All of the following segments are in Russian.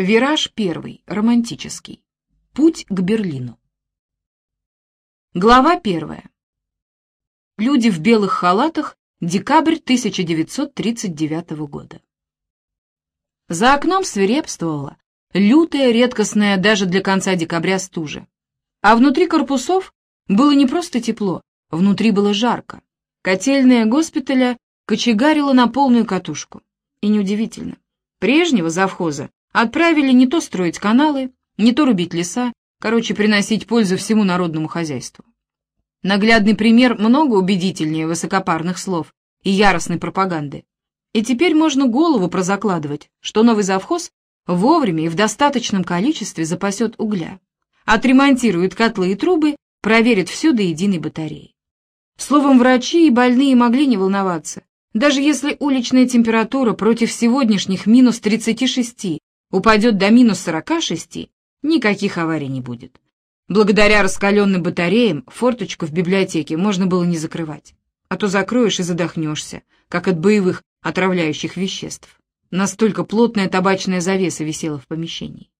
Вираж первый, романтический. Путь к Берлину. Глава первая. Люди в белых халатах. Декабрь 1939 года. За окном свирепствовала лютая, редкостная даже для конца декабря стужа. А внутри корпусов было не просто тепло, внутри было жарко. Котельная госпиталя кочегарила на полную катушку. И неудивительно. Прежнего завхоза отправили не то строить каналы, не то рубить леса, короче, приносить пользу всему народному хозяйству. Наглядный пример много убедительнее высокопарных слов и яростной пропаганды. И теперь можно голову прозакладывать, что новый завхоз вовремя и в достаточном количестве запасет угля, отремонтирует котлы и трубы, проверит все до единой батареи. Словом, врачи и больные могли не волноваться. Даже если уличная температура против сегодняшних минус 36 упадет до минус 46, никаких аварий не будет. Благодаря раскаленным батареям форточку в библиотеке можно было не закрывать, а то закроешь и задохнешься, как от боевых отравляющих веществ. Настолько плотная табачная завеса висела в помещении.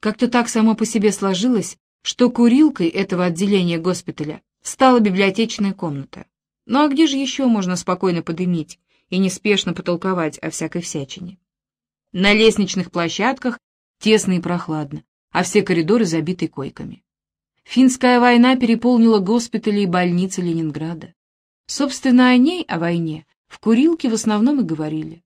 Как-то так само по себе сложилось, что курилкой этого отделения госпиталя стала библиотечная комната. Ну а где же еще можно спокойно подымить и неспешно потолковать о всякой всячине? На лестничных площадках тесно и прохладно, а все коридоры забиты койками. Финская война переполнила госпитали и больницы Ленинграда. Собственно, о ней, о войне, в курилке в основном и говорили.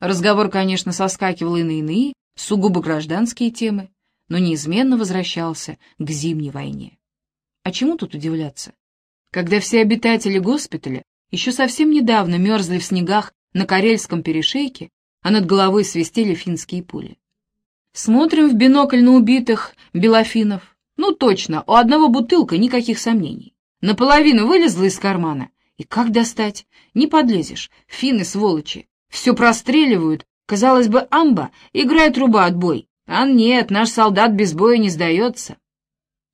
Разговор, конечно, соскакивал и на иные, сугубо гражданские темы, но неизменно возвращался к зимней войне. А чему тут удивляться? Когда все обитатели госпиталя еще совсем недавно мерзли в снегах на Карельском перешейке, а над головой свистели финские пули. Смотрим в бинокль на убитых белофинов. Ну точно, у одного бутылка, никаких сомнений. Наполовину вылезла из кармана. И как достать? Не подлезешь. Финны, сволочи. Все простреливают. Казалось бы, амба, играет труба отбой. А нет, наш солдат без боя не сдается.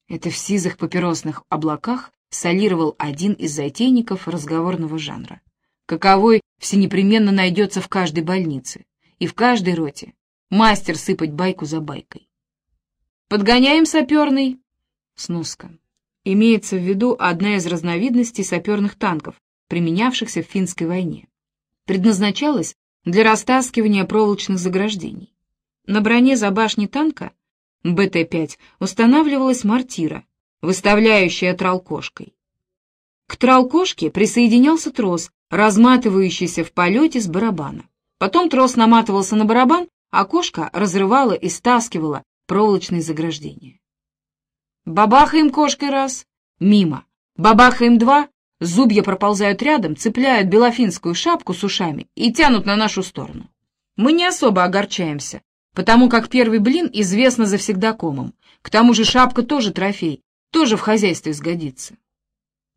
Это в сизых папиросных облаках солировал один из затейников разговорного жанра. Каковой всенепременно найдется в каждой больнице и в каждой роте. Мастер сыпать байку за байкой. Подгоняем саперный. Сноска. Имеется в виду одна из разновидностей саперных танков, применявшихся в финской войне. Предназначалась для растаскивания проволочных заграждений. На броне за башней танка БТ-5 устанавливалась мортира, выставляющая тралкошкой. К тралкошке присоединялся трос, разматывающийся в полете с барабана. Потом трос наматывался на барабан, а кошка разрывала и стаскивала проволочные заграждения. Бабахаем кошкой раз, мимо. Бабахаем два, зубья проползают рядом, цепляют белофинскую шапку с ушами и тянут на нашу сторону. Мы не особо огорчаемся, потому как первый блин известно завсегдакомом. К тому же шапка тоже трофей, тоже в хозяйстве сгодится.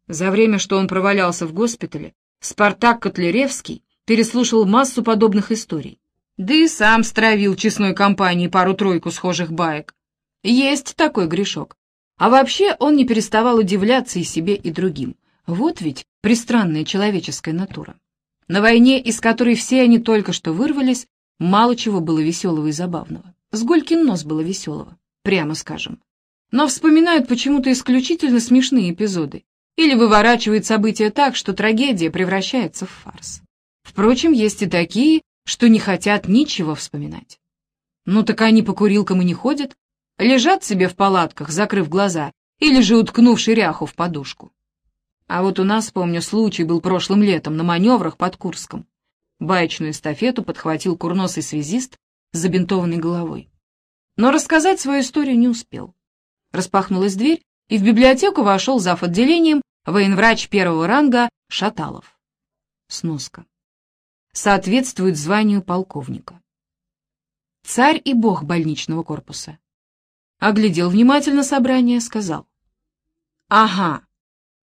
За время, что он провалялся в госпитале, Спартак Котляревский переслушал массу подобных историй. Да и сам стравил честной компании пару-тройку схожих баек. Есть такой грешок. А вообще он не переставал удивляться и себе, и другим. Вот ведь пристранная человеческая натура. На войне, из которой все они только что вырвались, мало чего было веселого и забавного. С Голькин нос было веселого, прямо скажем но вспоминают почему-то исключительно смешные эпизоды или выворачивают события так, что трагедия превращается в фарс. Впрочем, есть и такие, что не хотят ничего вспоминать. Ну так они по курилкам и не ходят, лежат себе в палатках, закрыв глаза, или же уткнувши ряху в подушку. А вот у нас, помню, случай был прошлым летом на маневрах под Курском. Баечную эстафету подхватил курносый связист с забинтованной головой. Но рассказать свою историю не успел. Распахнулась дверь, и в библиотеку вошел зав. отделением военврач первого ранга Шаталов. Сноска. Соответствует званию полковника. Царь и бог больничного корпуса. Оглядел внимательно собрание, сказал. «Ага,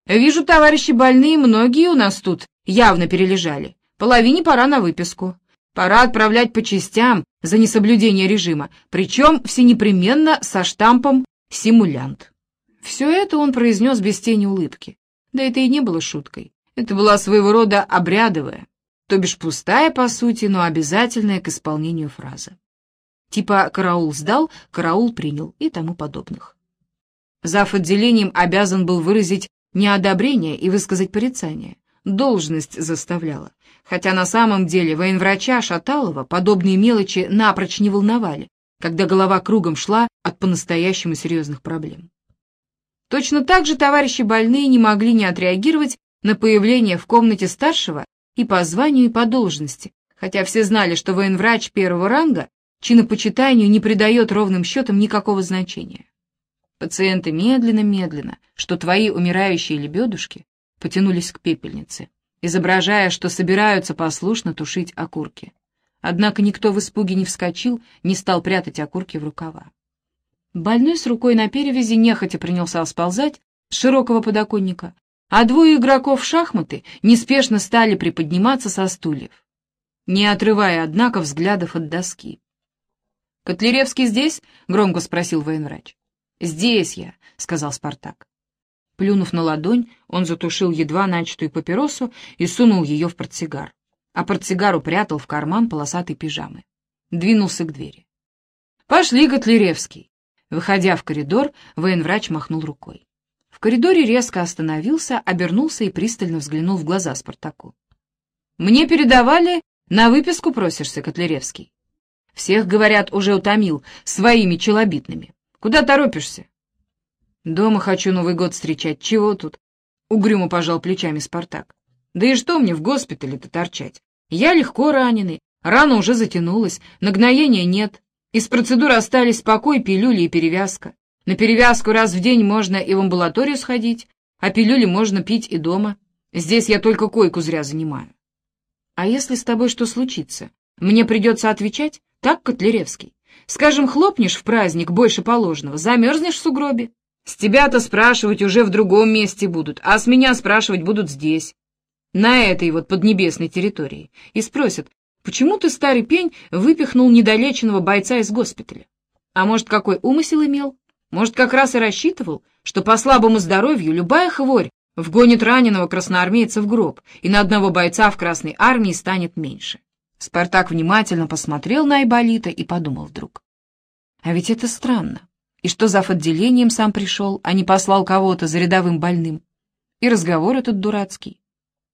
вижу, товарищи больные, многие у нас тут явно перележали. Половине пора на выписку. Пора отправлять по частям за несоблюдение режима, причем все непременно со штампом симулянт. Все это он произнес без тени улыбки. Да это и не было шуткой. Это была своего рода обрядовая, то бишь пустая, по сути, но обязательная к исполнению фраза. типа «караул сдал», «караул принял» и тому подобных. Зав. отделением обязан был выразить неодобрение и высказать порицание. Должность заставляла. Хотя на самом деле военврача Шаталова подобные мелочи напрочь не волновали, когда голова кругом шла от по-настоящему серьезных проблем. Точно так же товарищи больные не могли не отреагировать на появление в комнате старшего и по званию, и по должности, хотя все знали, что военврач первого ранга чинопочитанию не придает ровным счетом никакого значения. Пациенты медленно-медленно, что твои умирающие лебедушки, потянулись к пепельнице, изображая, что собираются послушно тушить окурки. Однако никто в испуге не вскочил, не стал прятать окурки в рукава. Больной с рукой на перевязи нехотя принялся сползать с широкого подоконника, а двое игроков в шахматы неспешно стали приподниматься со стульев, не отрывая, однако, взглядов от доски. «Котляревский здесь?» — громко спросил военврач. «Здесь я», — сказал Спартак. Плюнув на ладонь, он затушил едва начатую папиросу и сунул ее в портсигар, а портсигар упрятал в карман полосатой пижамы. Двинулся к двери. «Пошли, Котляревский!» Выходя в коридор, военврач махнул рукой. В коридоре резко остановился, обернулся и пристально взглянул в глаза Спартаку. «Мне передавали, на выписку просишься, Котляревский. Всех, говорят, уже утомил своими челобитными. Куда торопишься?» «Дома хочу Новый год встречать. Чего тут?» — угрюмо пожал плечами Спартак. «Да и что мне в госпитале-то торчать? Я легко раненый, рана уже затянулась, нагноения нет. Из процедур остались покой, пилюли и перевязка. На перевязку раз в день можно и в амбулаторию сходить, а пилюли можно пить и дома. Здесь я только койку зря занимаю. А если с тобой что случится? Мне придется отвечать? Так, Котляревский? Скажем, хлопнешь в праздник больше положенного, замерзнешь в сугробе. С тебя-то спрашивать уже в другом месте будут, а с меня спрашивать будут здесь, на этой вот поднебесной территории. И спросят, почему ты, старый пень, выпихнул недолеченного бойца из госпиталя? А может, какой умысел имел? Может, как раз и рассчитывал, что по слабому здоровью любая хворь вгонит раненого красноармейца в гроб, и на одного бойца в Красной армии станет меньше. Спартак внимательно посмотрел на Айболита и подумал вдруг. А ведь это странно. И что зав. отделением сам пришел, а не послал кого-то за рядовым больным? И разговор этот дурацкий.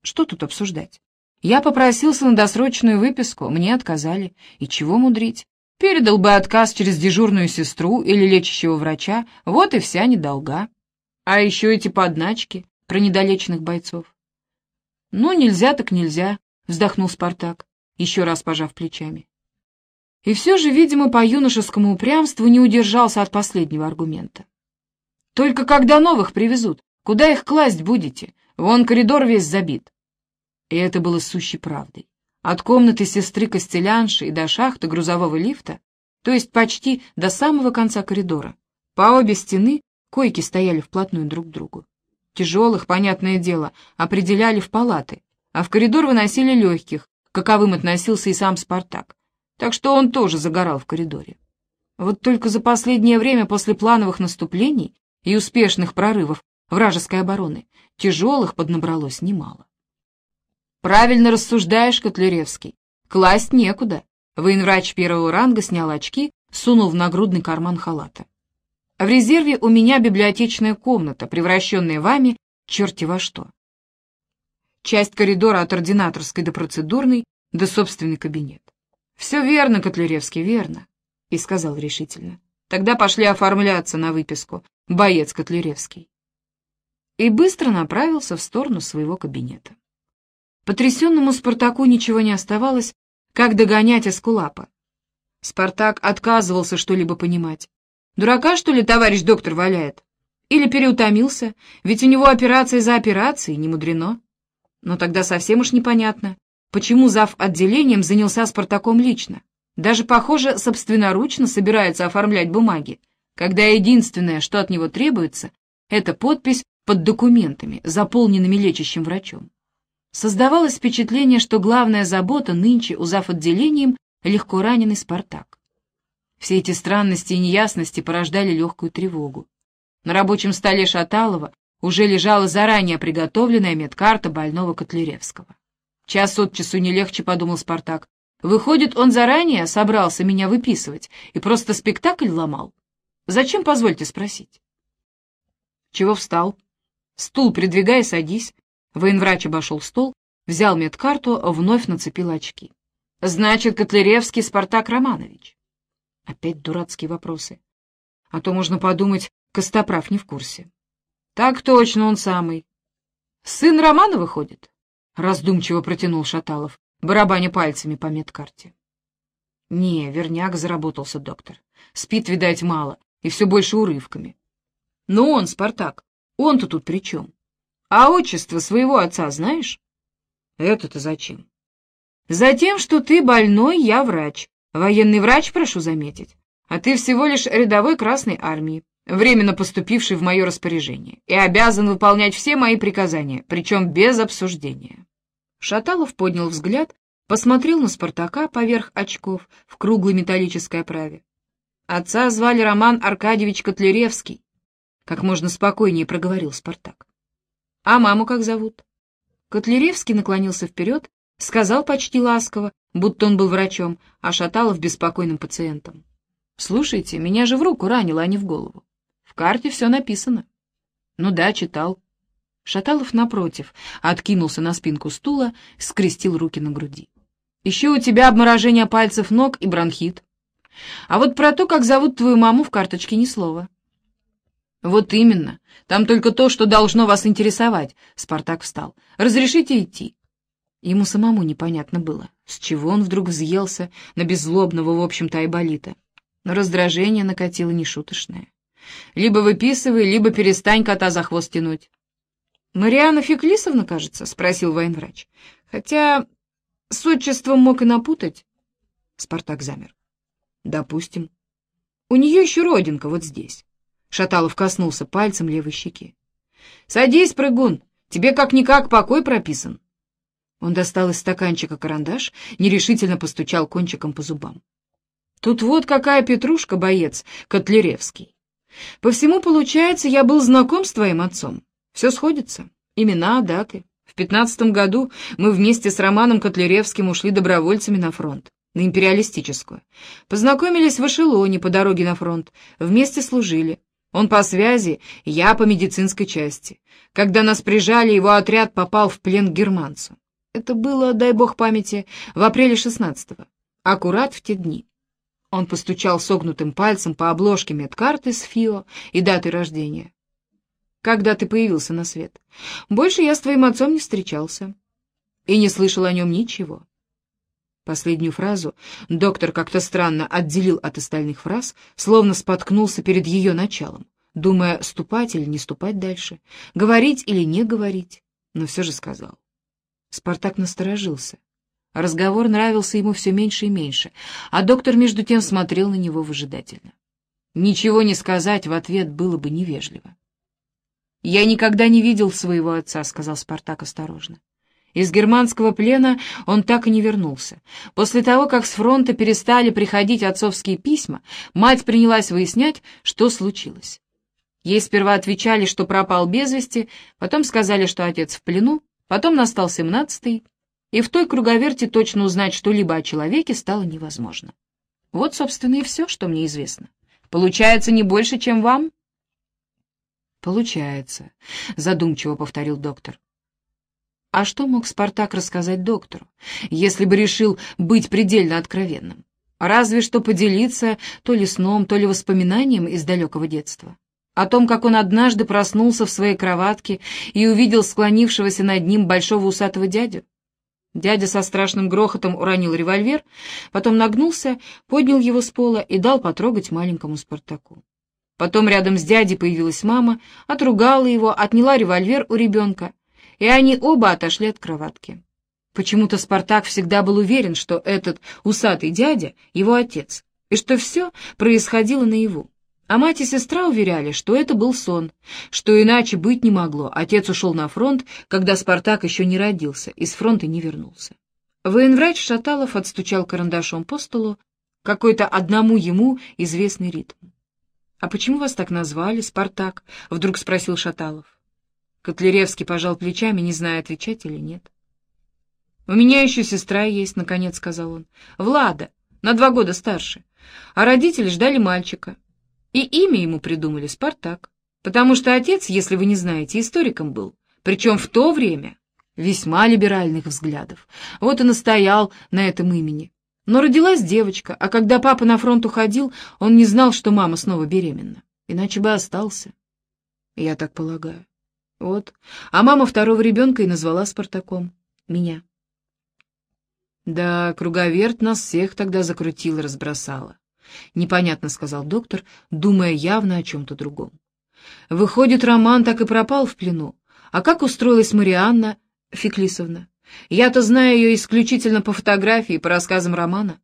Что тут обсуждать? Я попросился на досрочную выписку, мне отказали. И чего мудрить? Передал бы отказ через дежурную сестру или лечащего врача, вот и вся недолга. А еще эти подначки про недолеченных бойцов. «Ну, нельзя так нельзя», — вздохнул Спартак, еще раз пожав плечами. И все же, видимо, по юношескому упрямству не удержался от последнего аргумента. «Только когда новых привезут, куда их класть будете? Вон коридор весь забит». И это было сущей правдой. От комнаты сестры Костелянши и до шахты грузового лифта, то есть почти до самого конца коридора, по обе стены койки стояли вплотную друг к другу. Тяжелых, понятное дело, определяли в палаты, а в коридор выносили легких, каковым относился и сам Спартак так что он тоже загорал в коридоре. Вот только за последнее время после плановых наступлений и успешных прорывов вражеской обороны тяжелых поднабралось немало. «Правильно рассуждаешь, Котляревский. Класть некуда». Военврач первого ранга снял очки, сунул в нагрудный карман халата. «В резерве у меня библиотечная комната, превращенная вами черти во что. Часть коридора от ординаторской до процедурной, до собственный кабинет. «Все верно, Котляревский, верно», — и сказал решительно. «Тогда пошли оформляться на выписку, боец Котляревский». И быстро направился в сторону своего кабинета. Потрясенному Спартаку ничего не оставалось, как догонять Эскулапа. Спартак отказывался что-либо понимать. Дурака, что ли, товарищ доктор валяет? Или переутомился, ведь у него операция за операцией, не мудрено. Но тогда совсем уж непонятно, почему зав. отделением занялся Спартаком лично. Даже, похоже, собственноручно собирается оформлять бумаги, когда единственное, что от него требуется, это подпись под документами, заполненными лечащим врачом. Создавалось впечатление, что главная забота нынче у зав. отделением легко раненый Спартак. Все эти странности и неясности порождали легкую тревогу. На рабочем столе Шаталова уже лежала заранее приготовленная медкарта больного Котляревского. Час от часу не легче, — подумал Спартак. Выходит, он заранее собрался меня выписывать и просто спектакль ломал? Зачем, позвольте спросить? Чего встал? Стул придвигай, садись. Военврач обошел стол, взял медкарту, вновь нацепил очки. Значит, Котляревский Спартак Романович. Опять дурацкие вопросы. А то можно подумать, Костоправ не в курсе. Так точно он самый. Сын Романа выходит? Раздумчиво протянул Шаталов, барабаня пальцами по медкарте. Не, верняк заработался доктор. Спит, видать, мало, и все больше урывками. Но он, Спартак, он-то тут при чем? А отчество своего отца знаешь? Это-то зачем? Затем, что ты больной, я врач. Военный врач, прошу заметить. А ты всего лишь рядовой Красной Армии, временно поступивший в мое распоряжение, и обязан выполнять все мои приказания, причем без обсуждения. Шаталов поднял взгляд, посмотрел на Спартака поверх очков в круглой металлической оправе. Отца звали Роман Аркадьевич Котляревский, как можно спокойнее проговорил Спартак. А маму как зовут? Котляревский наклонился вперед, сказал почти ласково, будто он был врачом, а Шаталов беспокойным пациентом. «Слушайте, меня же в руку ранило, а не в голову. В карте все написано». «Ну да, читал». Шаталов, напротив, откинулся на спинку стула, скрестил руки на груди. «Еще у тебя обморожение пальцев ног и бронхит. А вот про то, как зовут твою маму, в карточке ни слова». «Вот именно. Там только то, что должно вас интересовать», — Спартак встал. «Разрешите идти?» Ему самому непонятно было, с чего он вдруг взъелся на беззлобного, в общем-то, Айболита. Но раздражение накатило нешуточное. «Либо выписывай, либо перестань кота за хвост тянуть». «Мариана Феклисовна, кажется?» — спросил военврач. «Хотя с отчеством мог и напутать». Спартак замер. «Допустим. У нее еще родинка вот здесь». Шаталов коснулся пальцем левой щеки. «Садись, прыгун, тебе как-никак покой прописан». Он достал из стаканчика карандаш, нерешительно постучал кончиком по зубам. «Тут вот какая петрушка, боец, Котляревский. По всему, получается, я был знаком с твоим отцом. Все сходится. Имена, даты. В пятнадцатом году мы вместе с Романом Котляревским ушли добровольцами на фронт, на империалистическую. Познакомились в эшелоне по дороге на фронт, вместе служили. Он по связи, я по медицинской части. Когда нас прижали, его отряд попал в плен к германцу. Это было, дай бог памяти, в апреле шестнадцатого, аккурат в те дни. Он постучал согнутым пальцем по обложке медкарты с ФИО и даты рождения. «Когда ты появился на свет? Больше я с твоим отцом не встречался и не слышал о нем ничего». Последнюю фразу доктор как-то странно отделил от остальных фраз, словно споткнулся перед ее началом, думая, ступать или не ступать дальше, говорить или не говорить, но все же сказал. Спартак насторожился. Разговор нравился ему все меньше и меньше, а доктор между тем смотрел на него выжидательно. Ничего не сказать в ответ было бы невежливо. «Я никогда не видел своего отца», — сказал Спартак осторожно. Из германского плена он так и не вернулся. После того, как с фронта перестали приходить отцовские письма, мать принялась выяснять, что случилось. Ей сперва отвечали, что пропал без вести, потом сказали, что отец в плену, потом настал семнадцатый, и в той круговерти точно узнать что-либо о человеке стало невозможно. Вот, собственно, и все, что мне известно. Получается не больше, чем вам? Получается, задумчиво повторил доктор. А что мог Спартак рассказать доктору, если бы решил быть предельно откровенным? Разве что поделиться то ли сном, то ли воспоминанием из далекого детства. О том, как он однажды проснулся в своей кроватке и увидел склонившегося над ним большого усатого дядю. Дядя со страшным грохотом уронил револьвер, потом нагнулся, поднял его с пола и дал потрогать маленькому Спартаку. Потом рядом с дядей появилась мама, отругала его, отняла револьвер у ребенка, и они оба отошли от кроватки. Почему-то Спартак всегда был уверен, что этот усатый дядя — его отец, и что все происходило наяву. А мать и сестра уверяли, что это был сон, что иначе быть не могло. Отец ушел на фронт, когда Спартак еще не родился, и с фронта не вернулся. Военврач Шаталов отстучал карандашом по столу какой-то одному ему известный ритм. — А почему вас так назвали, Спартак? — вдруг спросил Шаталов. Котляревский пожал плечами, не зная, отвечать или нет. «У меня еще сестра есть», — наконец сказал он. «Влада, на два года старше. А родители ждали мальчика. И имя ему придумали Спартак. Потому что отец, если вы не знаете, историком был. Причем в то время весьма либеральных взглядов. Вот и настоял на этом имени. Но родилась девочка, а когда папа на фронт уходил, он не знал, что мама снова беременна. Иначе бы остался. Я так полагаю. Вот. А мама второго ребенка и назвала Спартаком. Меня. Да, круговерт нас всех тогда закрутил и разбросала. Непонятно, сказал доктор, думая явно о чем-то другом. Выходит, Роман так и пропал в плену. А как устроилась Марианна Феклисовна? Я-то знаю ее исключительно по фотографии и по рассказам Романа.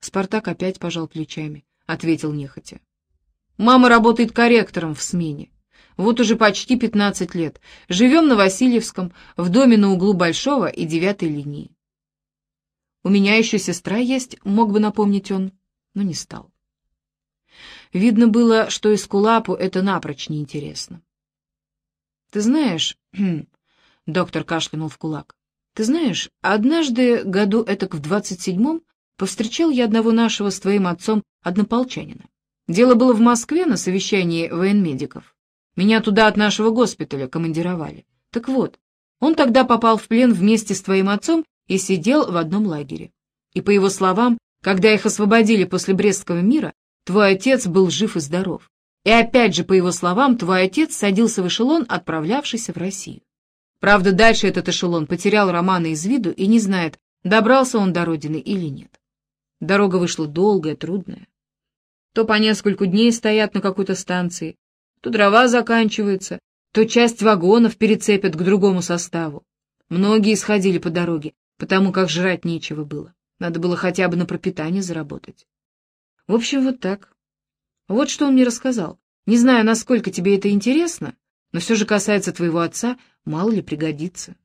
Спартак опять пожал плечами, ответил нехотя. Мама работает корректором в смене. Вот уже почти пятнадцать лет. Живем на Васильевском, в доме на углу Большого и Девятой линии. У меня еще сестра есть, мог бы напомнить он, но не стал. Видно было, что Искулапу это напрочь неинтересно. «Ты знаешь...» — доктор кашлянул в кулак. «Ты знаешь, однажды, году этак в двадцать седьмом, повстречал я одного нашего с твоим отцом однополчанина. Дело было в Москве на совещании военмедиков. Меня туда от нашего госпиталя командировали. Так вот, он тогда попал в плен вместе с твоим отцом и сидел в одном лагере. И по его словам, когда их освободили после Брестского мира, твой отец был жив и здоров. И опять же, по его словам, твой отец садился в эшелон, отправлявшийся в Россию. Правда, дальше этот эшелон потерял Романа из виду и не знает, добрался он до родины или нет. Дорога вышла долгая, трудная. То по нескольку дней стоят на какой-то станции, то дрова заканчиваются, то часть вагонов перецепят к другому составу. Многие сходили по дороге, потому как жрать нечего было. Надо было хотя бы на пропитание заработать. В общем, вот так. Вот что он мне рассказал. Не знаю, насколько тебе это интересно, но все же касается твоего отца, мало ли пригодится.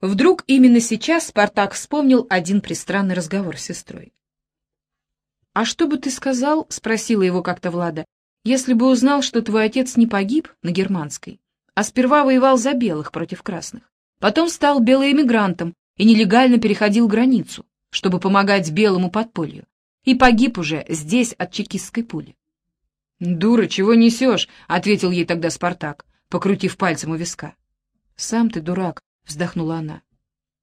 Вдруг именно сейчас Спартак вспомнил один пристранный разговор с сестрой. «А что бы ты сказал, — спросила его как-то Влада, — если бы узнал, что твой отец не погиб на германской, а сперва воевал за белых против красных, потом стал белоэмигрантом и нелегально переходил границу, чтобы помогать белому подполью, и погиб уже здесь от чекистской пули. «Дура, чего несешь?» — ответил ей тогда Спартак, покрутив пальцем у виска. «Сам ты дурак», — вздохнула она.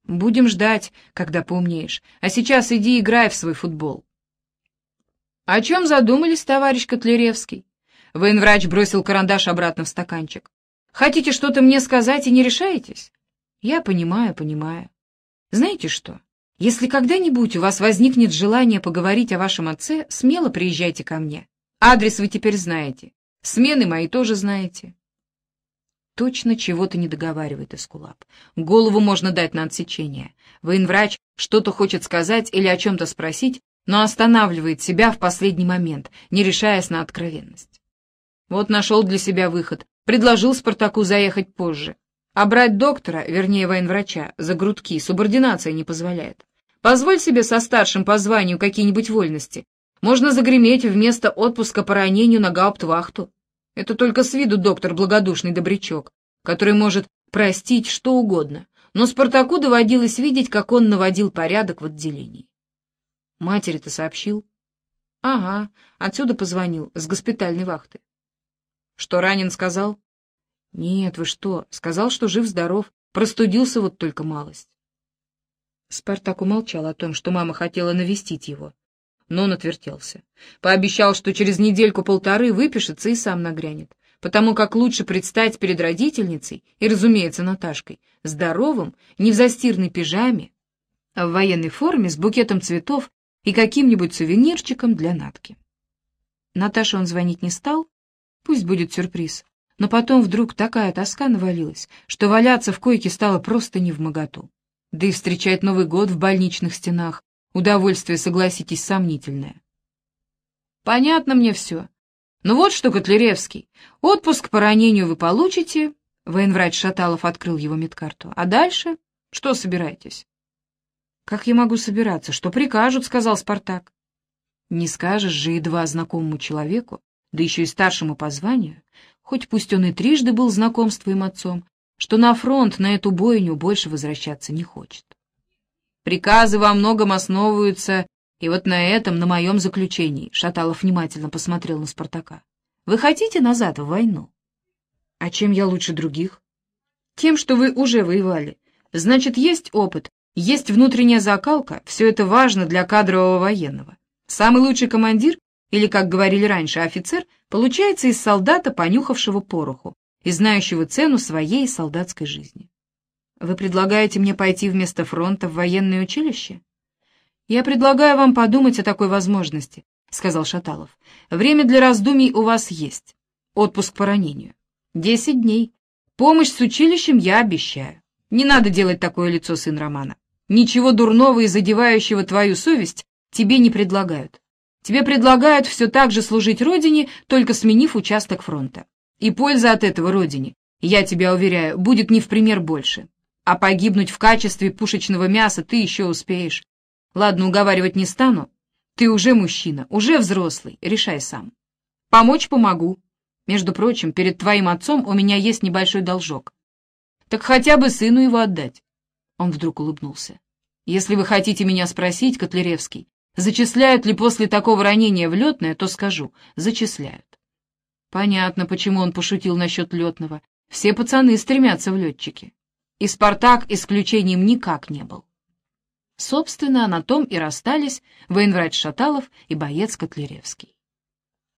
«Будем ждать, когда поумнеешь, а сейчас иди играй в свой футбол». «О чем задумались, товарищ Котляревский?» Военврач бросил карандаш обратно в стаканчик. «Хотите что-то мне сказать и не решаетесь?» «Я понимаю, понимаю. Знаете что, если когда-нибудь у вас возникнет желание поговорить о вашем отце, смело приезжайте ко мне. Адрес вы теперь знаете. Смены мои тоже знаете. Точно чего-то не договаривает Эскулап. Голову можно дать на отсечение. Военврач что-то хочет сказать или о чем-то спросить, но останавливает себя в последний момент, не решаясь на откровенность. Вот нашел для себя выход, предложил Спартаку заехать позже. А брать доктора, вернее военврача, за грудки субординация не позволяет. Позволь себе со старшим по званию какие-нибудь вольности. Можно загреметь вместо отпуска по ранению на гауптвахту. Это только с виду доктор благодушный добрячок, который может простить что угодно, но Спартаку доводилось видеть, как он наводил порядок в отделении. Матери-то сообщил? Ага, отсюда позвонил, с госпитальной вахты. Что ранен сказал? «Нет, вы что? Сказал, что жив-здоров. Простудился вот только малость». Спартак умолчал о том, что мама хотела навестить его. Но он отвертелся. Пообещал, что через недельку-полторы выпишется и сам нагрянет, потому как лучше предстать перед родительницей и, разумеется, Наташкой, здоровым, не в застирной пижаме, а в военной форме с букетом цветов и каким-нибудь сувенирчиком для Натки. Наташе он звонить не стал, пусть будет сюрприз, но потом вдруг такая тоска навалилась, что валяться в койке стало просто невмоготу. Да и встречать Новый год в больничных стенах — удовольствие, согласитесь, сомнительное. Понятно мне все. Ну вот что, Котляревский, отпуск по ранению вы получите, военврач Шаталов открыл его медкарту, а дальше что собираетесь? Как я могу собираться? Что прикажут, сказал Спартак. Не скажешь же едва знакомому человеку, да еще и старшему по званию, хоть пусть он и трижды был знаком с твоим отцом, что на фронт, на эту бойню больше возвращаться не хочет. Приказы во многом основываются, и вот на этом, на моем заключении, Шаталов внимательно посмотрел на Спартака. Вы хотите назад в войну? А чем я лучше других? Тем, что вы уже воевали. Значит, есть опыт, есть внутренняя закалка, все это важно для кадрового военного. Самый лучший командир, или, как говорили раньше, офицер, получается из солдата, понюхавшего пороху и знающего цену своей солдатской жизни. Вы предлагаете мне пойти вместо фронта в военное училище? Я предлагаю вам подумать о такой возможности, сказал Шаталов. Время для раздумий у вас есть. Отпуск по ранению. Десять дней. Помощь с училищем я обещаю. Не надо делать такое лицо, сын Романа. Ничего дурного и задевающего твою совесть тебе не предлагают. Тебе предлагают все так же служить Родине, только сменив участок фронта. И польза от этого Родине, я тебя уверяю, будет не в пример больше. А погибнуть в качестве пушечного мяса ты еще успеешь. Ладно, уговаривать не стану. Ты уже мужчина, уже взрослый, решай сам. Помочь помогу. Между прочим, перед твоим отцом у меня есть небольшой должок. Так хотя бы сыну его отдать. Он вдруг улыбнулся. Если вы хотите меня спросить, Котляревский, зачисляют ли после такого ранения в летное, то скажу, зачисляют. Понятно, почему он пошутил насчет летного. Все пацаны стремятся в летчики и «Спартак» исключением никак не был. Собственно, на том и расстались военврач Шаталов и боец Котляревский.